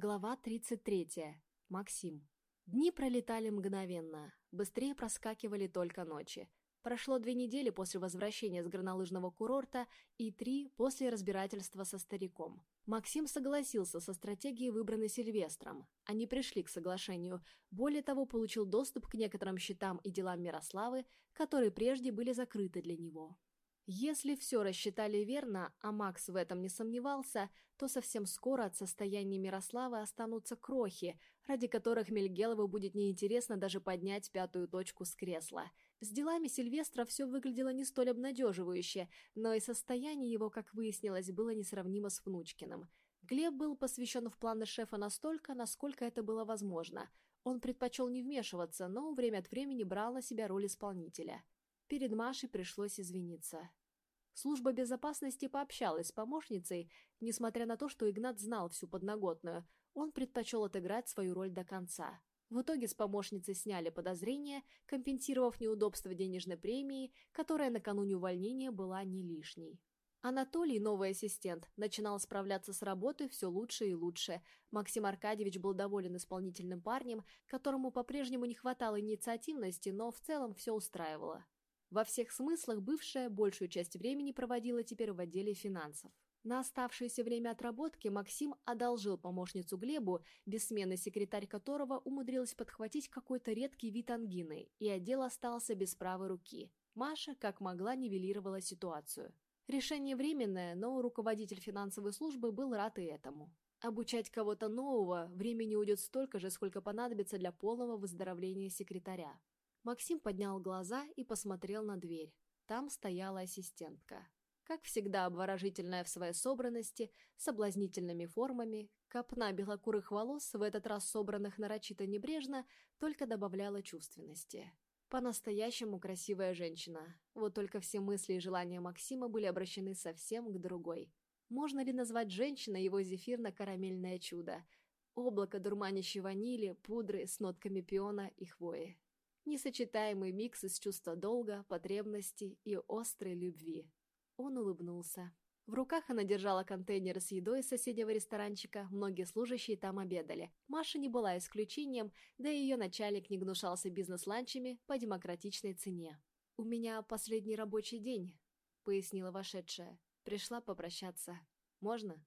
Глава 33. Максим. Дни пролетали мгновенно. Быстрее проскакивали только ночи. Прошло две недели после возвращения с горнолыжного курорта и три после разбирательства со стариком. Максим согласился со стратегией, выбранной Сильвестром. Они пришли к соглашению. Более того, получил доступ к некоторым счетам и делам Мирославы, которые прежде были закрыты для него. Если все рассчитали верно, а Макс в этом не сомневался, то совсем скоро от состояния Мирославы останутся крохи, ради которых Мельгелову будет неинтересно даже поднять пятую точку с кресла. С делами Сильвестра все выглядело не столь обнадеживающе, но и состояние его, как выяснилось, было несравнимо с Внучкиным. Глеб был посвящен в планы шефа настолько, насколько это было возможно. Он предпочел не вмешиваться, но время от времени брал на себя роль исполнителя. Перед Машей пришлось извиниться. Служба безопасности пообщалась с помощницей, несмотря на то, что Игнат знал всю подноготную, он предпочел отыграть свою роль до конца. В итоге с помощницы сняли подозрения, компенсировав неудобства денежной премии, которая накануне увольнения была не лишней. Анатолий, новый ассистент, начинал справляться с работой все лучше и лучше. Максим Аркадьевич был доволен исполнительным парнем, которому по-прежнему не хватало инициативности, но в целом все устраивало. Во всех смыслах бывшая большую часть времени проводила теперь в отделе финансов. На оставшееся время отработки Максим одолжил помощницу Глебу, бессменный секретарь которого умудрилась подхватить какой-то редкий вид ангины, и отдел остался без правой руки. Маша, как могла, нивелировала ситуацию. Решение временное, но руководитель финансовой службы был рад и этому. Обучать кого-то нового времени уйдет столько же, сколько понадобится для полного выздоровления секретаря. Максим поднял глаза и посмотрел на дверь. Там стояла ассистентка. Как всегда обворожительная в своей собранности, соблазнительными формами, копна белокурых волос, в этот раз собранных нарочито небрежно, только добавляла чувственности. По-настоящему красивая женщина. Вот только все мысли и желания Максима были обращены совсем к другой. Можно ли назвать женщиной его зефирно-карамельное чудо? Облако дурманящей ванили, пудры с нотками пиона и хвои несочетаемый микс из чувства долга, потребности и острой любви. Он улыбнулся. В руках она держала контейнер с едой из соседнего ресторанчика, многие служащие там обедали. Маша не была исключением, да и ее начальник не гнушался бизнес-ланчами по демократичной цене. «У меня последний рабочий день», — пояснила вошедшая. Пришла попрощаться. «Можно?»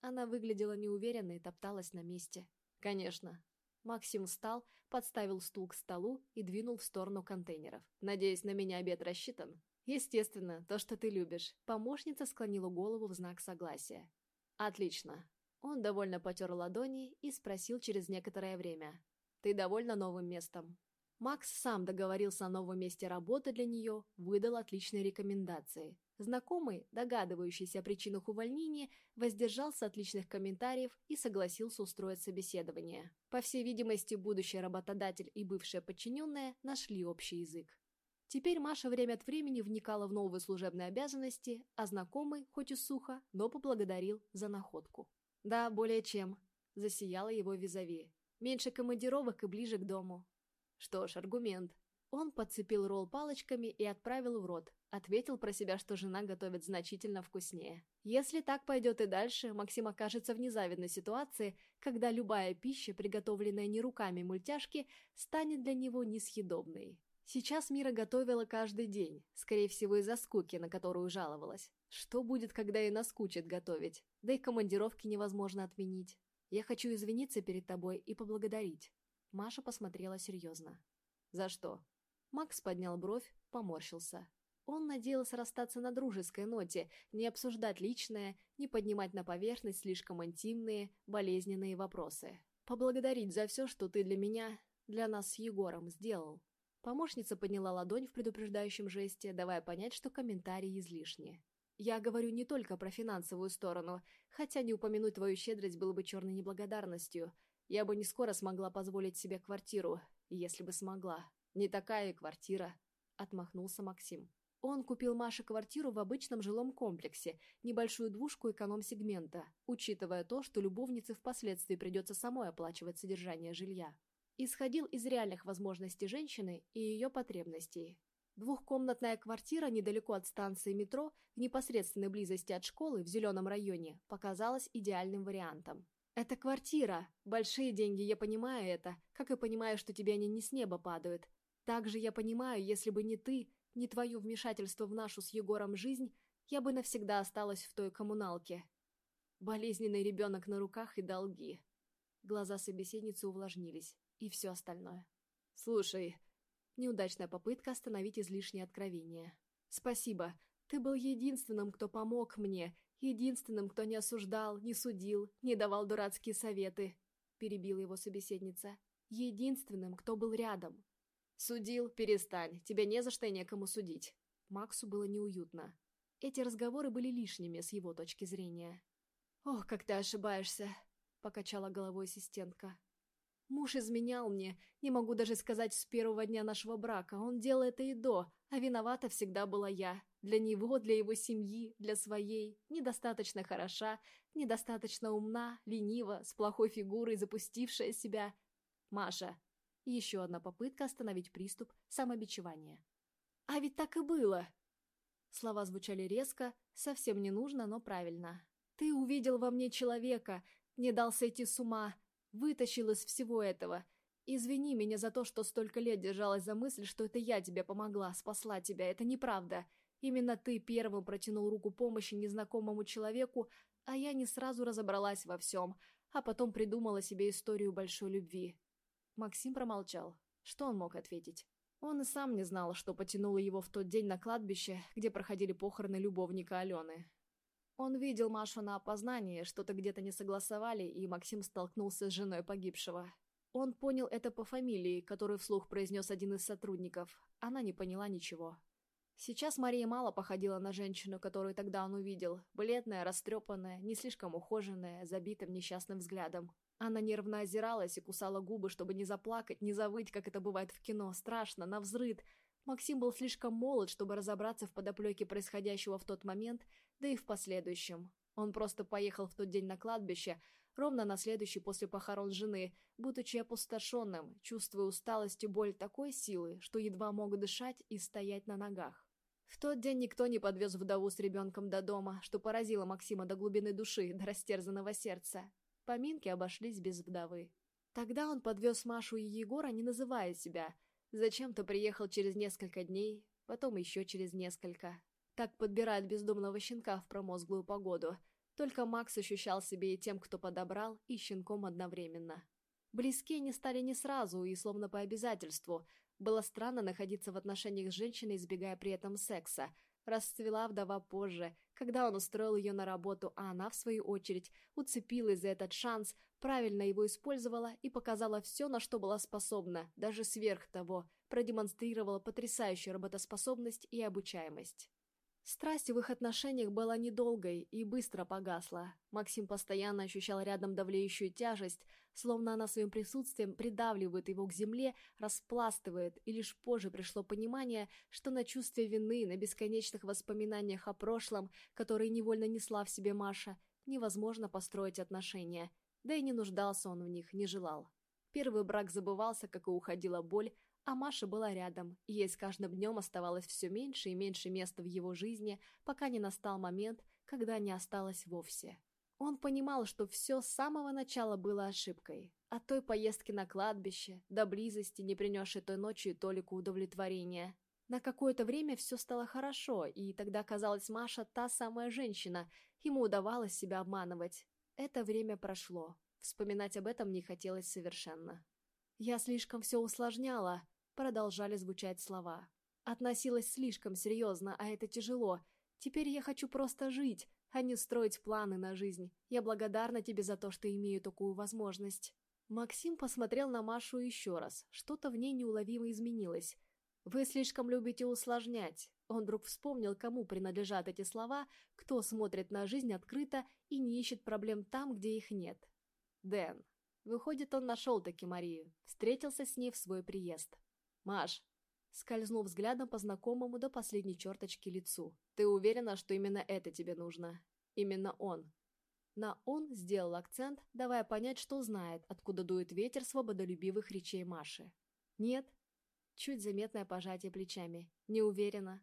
Она выглядела неуверенно и топталась на месте. «Конечно», Максим встал, подставил стул к столу и двинул в сторону контейнеров. «Надеюсь, на меня обед рассчитан?» «Естественно, то, что ты любишь». Помощница склонила голову в знак согласия. «Отлично». Он довольно потер ладони и спросил через некоторое время. «Ты довольна новым местом?» Макс сам договорился о новом месте работы для нее, выдал отличные рекомендации. Знакомый, догадывающийся о причинах увольнения, воздержался от личных комментариев и согласился устроить собеседование. По всей видимости, будущий работодатель и бывшая подчиненная нашли общий язык. Теперь Маша время от времени вникала в новые служебные обязанности, а знакомый, хоть и сухо, но поблагодарил за находку. «Да, более чем», — засияла его визави. «Меньше командировок и ближе к дому». Что ж, аргумент. Он подцепил ролл палочками и отправил в рот. Ответил про себя, что жена готовит значительно вкуснее. Если так пойдет и дальше, Максим окажется в незавидной ситуации, когда любая пища, приготовленная не руками мультяшки, станет для него несъедобной. Сейчас Мира готовила каждый день, скорее всего из-за скуки, на которую жаловалась. Что будет, когда ей наскучит готовить? Да и командировки невозможно отменить. Я хочу извиниться перед тобой и поблагодарить. Маша посмотрела серьезно. «За что?» Макс поднял бровь, поморщился. Он надеялся расстаться на дружеской ноте, не обсуждать личное, не поднимать на поверхность слишком интимные, болезненные вопросы. «Поблагодарить за все, что ты для меня, для нас с Егором сделал». Помощница подняла ладонь в предупреждающем жесте, давая понять, что комментарии излишни. «Я говорю не только про финансовую сторону, хотя не упомянуть твою щедрость было бы черной неблагодарностью. Я бы не скоро смогла позволить себе квартиру, если бы смогла. Не такая и квартира», — отмахнулся Максим. Он купил Маше квартиру в обычном жилом комплексе, небольшую двушку эконом-сегмента, учитывая то, что любовнице впоследствии придется самой оплачивать содержание жилья. Исходил из реальных возможностей женщины и ее потребностей. Двухкомнатная квартира недалеко от станции метро, в непосредственной близости от школы в зеленом районе, показалась идеальным вариантом. Это квартира. Большие деньги, я понимаю это, как и понимаю, что тебе они не с неба падают. Также я понимаю, если бы не ты, не твое вмешательство в нашу с Егором жизнь, я бы навсегда осталась в той коммуналке. Болезненный ребенок на руках и долги. Глаза собеседницы увлажнились. И все остальное. Слушай, неудачная попытка остановить излишнее откровение. Спасибо. Ты был единственным, кто помог мне, единственным, кто не осуждал, не судил, не давал дурацкие советы, перебила его собеседница. Единственным, кто был рядом. Судил, перестань, тебя не за что и некому судить. Максу было неуютно. Эти разговоры были лишними с его точки зрения. «Ох, как ты ошибаешься!» — покачала головой ассистентка. «Муж изменял мне, не могу даже сказать с первого дня нашего брака, он делал это и до, а виновата всегда была я. Для него, для его семьи, для своей. Недостаточно хороша, недостаточно умна, ленива, с плохой фигурой, запустившая себя. Маша. Еще одна попытка остановить приступ самобичевания. «А ведь так и было!» Слова звучали резко, совсем не нужно, но правильно. «Ты увидел во мне человека, не дал сойти с ума, вытащил из всего этого. Извини меня за то, что столько лет держалась за мысль, что это я тебе помогла, спасла тебя, это неправда. Именно ты первым протянул руку помощи незнакомому человеку, а я не сразу разобралась во всем, а потом придумала себе историю большой любви. Максим промолчал. Что он мог ответить? Он и сам не знал, что потянуло его в тот день на кладбище, где проходили похороны любовника Алены. Он видел Машу на опознании, что-то где-то не согласовали, и Максим столкнулся с женой погибшего. Он понял это по фамилии, которую вслух произнес один из сотрудников. Она не поняла ничего. Сейчас Мария мало походила на женщину, которую тогда он увидел. Бледная, растрепанная, не слишком ухоженная, забитым несчастным взглядом. Она нервно озиралась и кусала губы, чтобы не заплакать, не завыть, как это бывает в кино. Страшно, навзрыд. Максим был слишком молод, чтобы разобраться в подоплеке происходящего в тот момент, да и в последующем. Он просто поехал в тот день на кладбище, ровно на следующий после похорон жены, будучи опустошенным, чувствуя усталость и боль такой силы, что едва мог дышать и стоять на ногах. В тот день никто не подвез вдову с ребенком до дома, что поразило Максима до глубины души, до растерзанного сердца. Поминки обошлись без вдовы. Тогда он подвез Машу и Егора, не называя себя. Зачем-то приехал через несколько дней, потом еще через несколько. Так подбирают бездомного щенка в промозглую погоду. Только Макс ощущал себе и тем, кто подобрал, и щенком одновременно. Близкие не стали не сразу и словно по обязательству, было странно находиться в отношениях с женщиной, избегая при этом секса. Расцвела вдова позже, когда он устроил ее на работу, а она, в свою очередь, уцепилась за этот шанс, правильно его использовала и показала все, на что была способна, даже сверх того, продемонстрировала потрясающую работоспособность и обучаемость. Страсть в их отношениях была недолгой и быстро погасла. Максим постоянно ощущал рядом давлеющую тяжесть, словно она своим присутствием придавливает его к земле, распластывает, и лишь позже пришло понимание, что на чувстве вины, на бесконечных воспоминаниях о прошлом, которые невольно несла в себе Маша, невозможно построить отношения, да и не нуждался он в них, не желал. Первый брак забывался, как и уходила боль, а Маша была рядом, и ей с каждым днем оставалось все меньше и меньше места в его жизни, пока не настал момент, когда не осталось вовсе. Он понимал, что все с самого начала было ошибкой. От той поездки на кладбище, до близости, не принесшей той ночью толику удовлетворения. На какое-то время все стало хорошо, и тогда казалось Маша та самая женщина, ему удавалось себя обманывать. Это время прошло. Вспоминать об этом не хотелось совершенно. «Я слишком все усложняла», продолжали звучать слова. Относилась слишком серьезно, а это тяжело. Теперь я хочу просто жить, а не строить планы на жизнь. Я благодарна тебе за то, что имею такую возможность. Максим посмотрел на Машу еще раз. Что-то в ней неуловимо изменилось. «Вы слишком любите усложнять». Он вдруг вспомнил, кому принадлежат эти слова, кто смотрит на жизнь открыто и не ищет проблем там, где их нет. Дэн. Выходит, он нашел таки Марию, встретился с ней в свой приезд. «Маш!» Скользнул взглядом по знакомому до последней черточки лицу. «Ты уверена, что именно это тебе нужно? Именно он?» На «он» сделал акцент, давая понять, что знает, откуда дует ветер свободолюбивых речей Маши. «Нет?» Чуть заметное пожатие плечами. «Не уверена».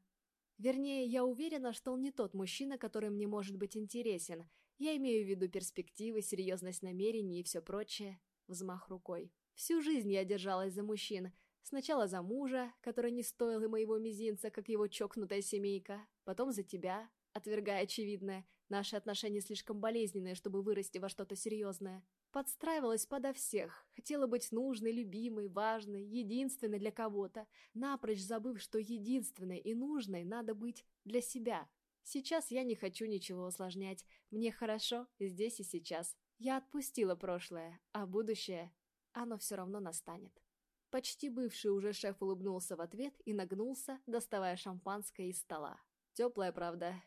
Вернее, я уверена, что он не тот мужчина, который мне может быть интересен. Я имею в виду перспективы, серьезность намерений и все прочее. Взмах рукой. Всю жизнь я держалась за мужчин. Сначала за мужа, который не стоил и моего мизинца, как его чокнутая семейка. Потом за тебя, отвергая очевидное. Наши отношения слишком болезненные, чтобы вырасти во что-то серьезное. Подстраивалась подо всех, хотела быть нужной, любимой, важной, единственной для кого-то, напрочь забыв, что единственной и нужной надо быть для себя. Сейчас я не хочу ничего усложнять, мне хорошо здесь и сейчас. Я отпустила прошлое, а будущее, оно все равно настанет. Почти бывший уже шеф улыбнулся в ответ и нагнулся, доставая шампанское из стола. Теплая, правда.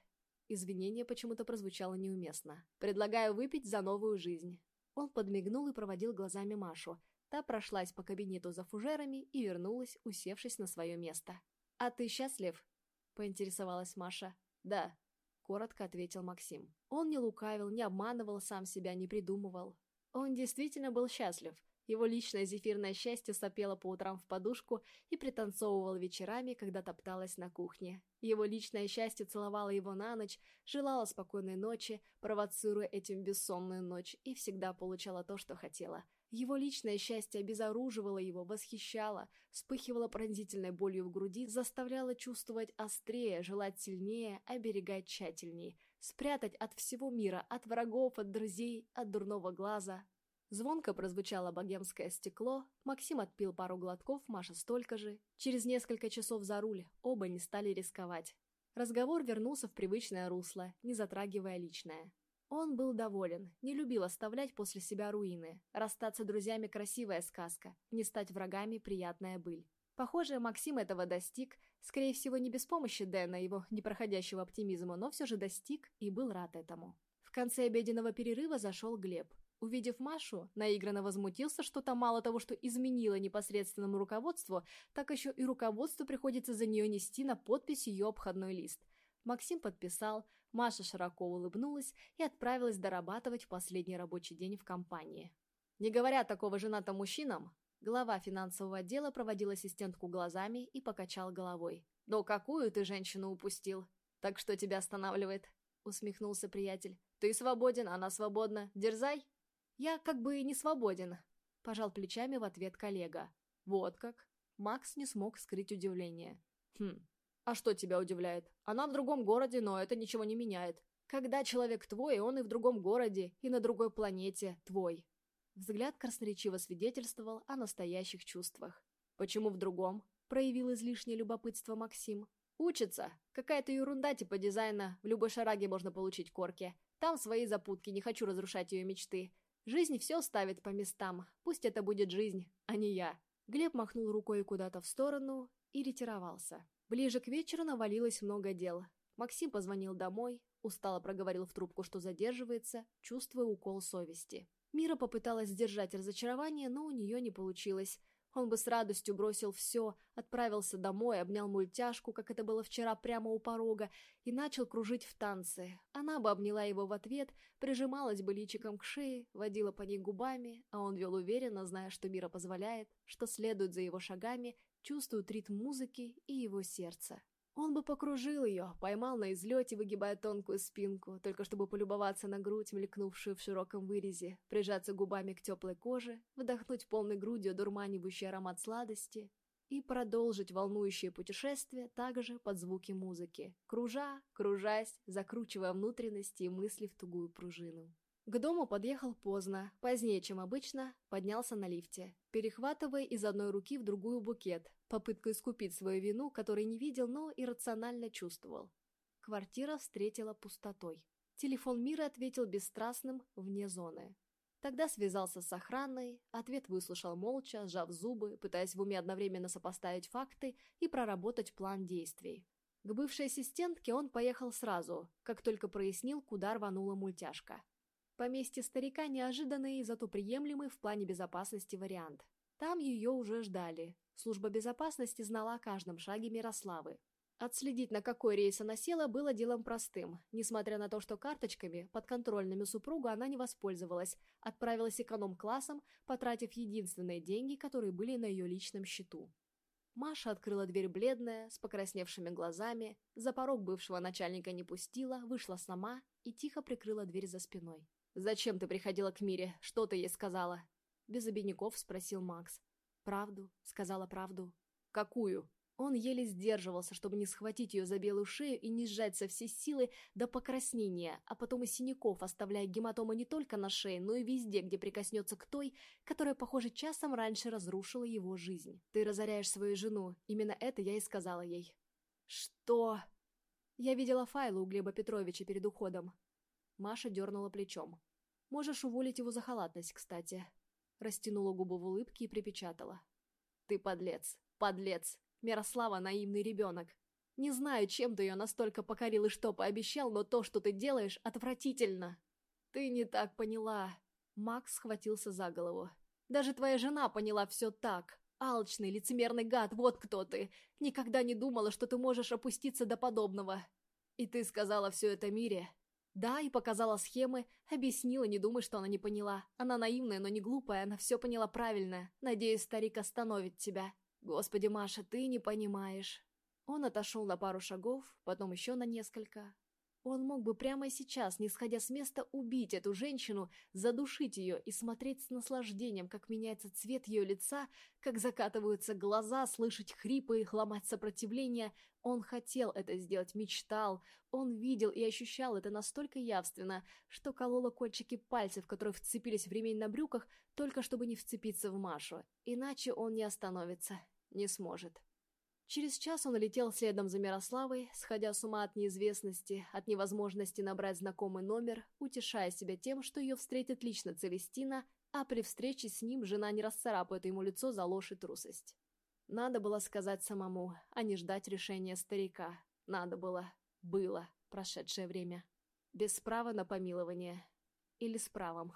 Извинение почему-то прозвучало неуместно. «Предлагаю выпить за новую жизнь». Он подмигнул и проводил глазами Машу. Та прошлась по кабинету за фужерами и вернулась, усевшись на свое место. «А ты счастлив?» — поинтересовалась Маша. «Да», — коротко ответил Максим. Он не лукавил, не обманывал сам себя, не придумывал. Он действительно был счастлив. Его личное зефирное счастье сопело по утрам в подушку и пританцовывал вечерами, когда топталась на кухне. Его личное счастье целовало его на ночь, желало спокойной ночи, провоцируя этим бессонную ночь, и всегда получала то, что хотела. Его личное счастье обезоруживало его, восхищало, вспыхивало пронзительной болью в груди, заставляло чувствовать острее, желать сильнее, оберегать тщательней, спрятать от всего мира, от врагов, от друзей, от дурного глаза, Звонко прозвучало богемское стекло, Максим отпил пару глотков, Маша столько же. Через несколько часов за руль оба не стали рисковать. Разговор вернулся в привычное русло, не затрагивая личное. Он был доволен, не любил оставлять после себя руины. Расстаться друзьями – красивая сказка, не стать врагами – приятная быль. Похоже, Максим этого достиг, скорее всего, не без помощи Дэна, его непроходящего оптимизма, но все же достиг и был рад этому. В конце обеденного перерыва зашел Глеб. Увидев Машу, наигранно возмутился, что то мало того, что изменила непосредственному руководству, так еще и руководству приходится за нее нести на подпись ее обходной лист. Максим подписал, Маша широко улыбнулась и отправилась дорабатывать последний рабочий день в компании. Не говоря такого женатым мужчинам, глава финансового отдела проводил ассистентку глазами и покачал головой. «Но какую ты женщину упустил? Так что тебя останавливает?» — усмехнулся приятель. «Ты свободен, она свободна. Дерзай!» «Я как бы не свободен», — пожал плечами в ответ коллега. «Вот как?» Макс не смог скрыть удивление. «Хм, а что тебя удивляет? Она в другом городе, но это ничего не меняет. Когда человек твой, он и в другом городе, и на другой планете твой». Взгляд красноречиво свидетельствовал о настоящих чувствах. «Почему в другом?» — проявил излишнее любопытство Максим. «Учится. Какая-то ерунда типа дизайна. В любой шараге можно получить корки. Там свои запутки, не хочу разрушать ее мечты. Жизнь все ставит по местам. Пусть это будет жизнь, а не я. Глеб махнул рукой куда-то в сторону и ретировался. Ближе к вечеру навалилось много дел. Максим позвонил домой, устало проговорил в трубку, что задерживается, чувствуя укол совести. Мира попыталась сдержать разочарование, но у нее не получилось. Он бы с радостью бросил все, отправился домой, обнял мультяшку, как это было вчера прямо у порога, и начал кружить в танцы. Она бы обняла его в ответ, прижималась бы личиком к шее, водила по ней губами, а он вел уверенно, зная, что мира позволяет, что следует за его шагами, чувствует ритм музыки и его сердце. Он бы покружил ее, поймал на излете, выгибая тонкую спинку, только чтобы полюбоваться на грудь, мелькнувшую в широком вырезе, прижаться губами к теплой коже, вдохнуть полной грудью дурманивающий аромат сладости и продолжить волнующее путешествие также под звуки музыки, кружа, кружась, закручивая внутренности и мысли в тугую пружину. К дому подъехал поздно, позднее, чем обычно, поднялся на лифте, перехватывая из одной руки в другую букет, попыткой искупить свою вину, которой не видел, но иррационально чувствовал. Квартира встретила пустотой. Телефон Мира ответил бесстрастным, вне зоны. Тогда связался с охраной, ответ выслушал молча, сжав зубы, пытаясь в уме одновременно сопоставить факты и проработать план действий. К бывшей ассистентке он поехал сразу, как только прояснил, куда рванула мультяшка. Поместье старика неожиданный, зато приемлемый в плане безопасности вариант. Там ее уже ждали. Служба безопасности знала о каждом шаге Мирославы. Отследить, на какой рейс она села, было делом простым. Несмотря на то, что карточками, подконтрольными супругу, она не воспользовалась, отправилась эконом-классом, потратив единственные деньги, которые были на ее личном счету. Маша открыла дверь бледная, с покрасневшими глазами, за порог бывшего начальника не пустила, вышла сама и тихо прикрыла дверь за спиной. «Зачем ты приходила к Мире? Что ты ей сказала?» Без обиняков спросил Макс. «Правду», — сказала правду. «Какую?» Он еле сдерживался, чтобы не схватить ее за белую шею и не сжать со всей силы до покраснения, а потом и синяков, оставляя гематомы не только на шее, но и везде, где прикоснется к той, которая, похоже, часом раньше разрушила его жизнь. «Ты разоряешь свою жену», именно это я и сказала ей. «Что?» Я видела файлы у Глеба Петровича перед уходом. Маша дернула плечом. «Можешь уволить его за халатность, кстати». Растянула губы в улыбке и припечатала. «Ты подлец, подлец, Мирослава наивный ребенок. Не знаю, чем ты ее настолько покорил и что пообещал, но то, что ты делаешь, отвратительно. Ты не так поняла. Макс схватился за голову. Даже твоя жена поняла все так. Алчный, лицемерный гад, вот кто ты. Никогда не думала, что ты можешь опуститься до подобного. И ты сказала все это Мире. Да, и показала схемы, объяснила, не думай, что она не поняла. Она наивная, но не глупая, она все поняла правильно. Надеюсь, старик остановит тебя. «Господи, Маша, ты не понимаешь». Он отошел на пару шагов, потом еще на несколько. Он мог бы прямо сейчас, не сходя с места, убить эту женщину, задушить ее и смотреть с наслаждением, как меняется цвет ее лица, как закатываются глаза, слышать хрипы, их ломать сопротивление. Он хотел это сделать, мечтал. Он видел и ощущал это настолько явственно, что кололо кончики пальцев, которые вцепились в ремень на брюках, только чтобы не вцепиться в Машу. Иначе он не остановится, не сможет. Через час он летел следом за Мирославой, сходя с ума от неизвестности, от невозможности набрать знакомый номер, утешая себя тем, что ее встретит лично Целестина, а при встрече с ним жена не расцарапает ему лицо за ложь и трусость. Надо было сказать самому, а не ждать решения старика. Надо было. Было. Прошедшее время. Без права на помилование. Или с правом.